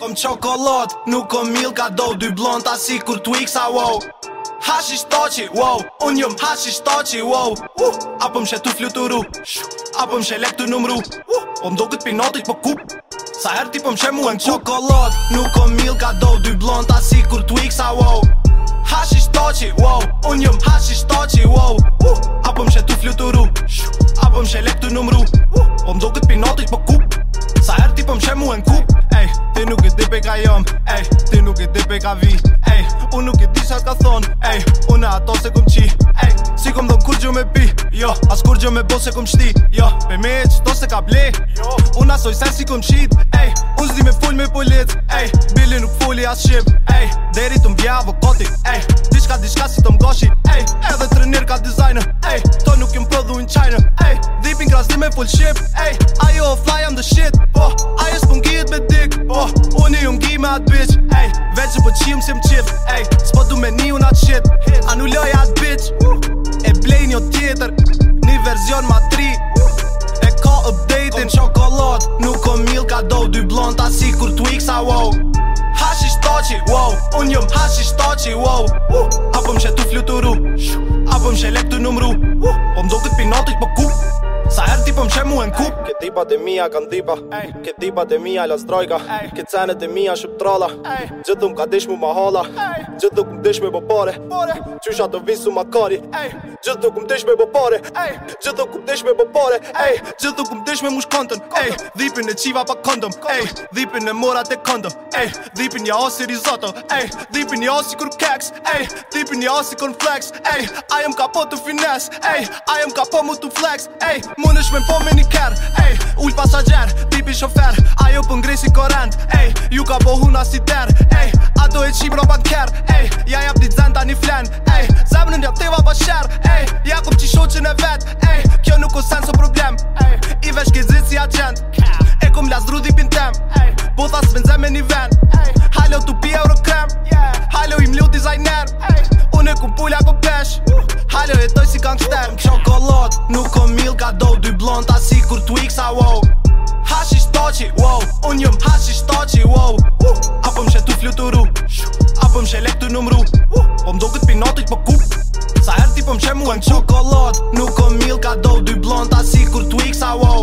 Kom qokolot, nuk kom mil ka do Dy blonta si kur Twix a wow Hash shtoqi, wow Unë jëm hash shtoqi, wow uh, Apo më shë tu fluturu Apo më shë lek të numru uh, Po më do këtë pinotit po kup Sa her ti po më mu e në Qokolot, nuk kom mil ka do Dy blonta si kur Twix a wow Hash shtoqi, wow Unë jëm hash shtoqi, wow uh, Apo më shë tu fluturu Apo më shë lek të numru uh, Po më do këtë pinotit po kup Sa her ti po më mu e në kup Ej, ti nuk i di pe ka jom Ej, ti nuk i di pe ka vi Ej, unë nuk i di sa ka thon Ej, unë ato se kum qi Ej, si kum dhon kur gjo me pi Jo, as kur gjo me bo se kum shti Jo, pe me e qto se ka ble Jo, unë asoj sen si kum qit Ej, unë zdi me full me polit Ej, bili nuk fulli as shim Ej, deri të mbja vë Ej, diska diska si të mgoshi full ship Ej, ajo o fly am the shit Po, ajo s'pun gjit me dik Po, unë ju umgi me atë bitch Ej, veç e po qim si m'qip Ej, s'po du me ni unë atë shit Anu loj atë bitch E blej një tjetër Një verzion ma tri E ka update-in Kom qokolot Nuk kom mil ka do Duj blond ta si kur t'u wow Hashish toqi wow Unë jëm hashish toqi wow Apo m'she tu fluturu Apo m'she lep t'u numru Po m'do këtë pinotit po ku tipëm që mu e në kup Këtë tipa të mija kanë tipa Këtë tipa të mija la strojka Këtë cene të mija shumë trolla Gjithu më ka dish mu ma hala Gjithu këm dish me bo pare të visu ma kari Gjithu këm dish me bo Gjithu këm dish me bo Gjithu këm dish me mush kontën Dhipin e qiva pa kondëm Dhipin e mora të kondëm Dhipin ja osi risotto Dhipin ja osi kur keks Dhipin ja osi kon flex Ajëm ka po të finesse ka po mu të flex Ajëm ka mu të flex ka po mu të flex Ajëm ka po me një kërë Ej, ullë pasajer, pipi shofer Ajo për po ngrej si korend Ej, ju ka bo huna si der Ej, ato e qip ropa të kërë Ej, ja jap di dzen ta një flen Ej, zemë në teva pa shër Ej, ja kom që shoqën e vet Ej, kjo nuk o sens problem Ej, i vesh ke zrit si agent E kom las drudhi pintem Po thas me nzem e një ven Halo euro Nuk o mil ka do dy blond Ta si kur tu iksa wow Hashi shtoqi wow Un jëm hashi shtoqi wow uh, Apo mshet u fluturu Apo lek t'u numru uh, Po mdo kët pinotit po kup Sa her ti po mshet mu e qokolot Nuk o mil ka do dy blond Ta si kur tu iksa wow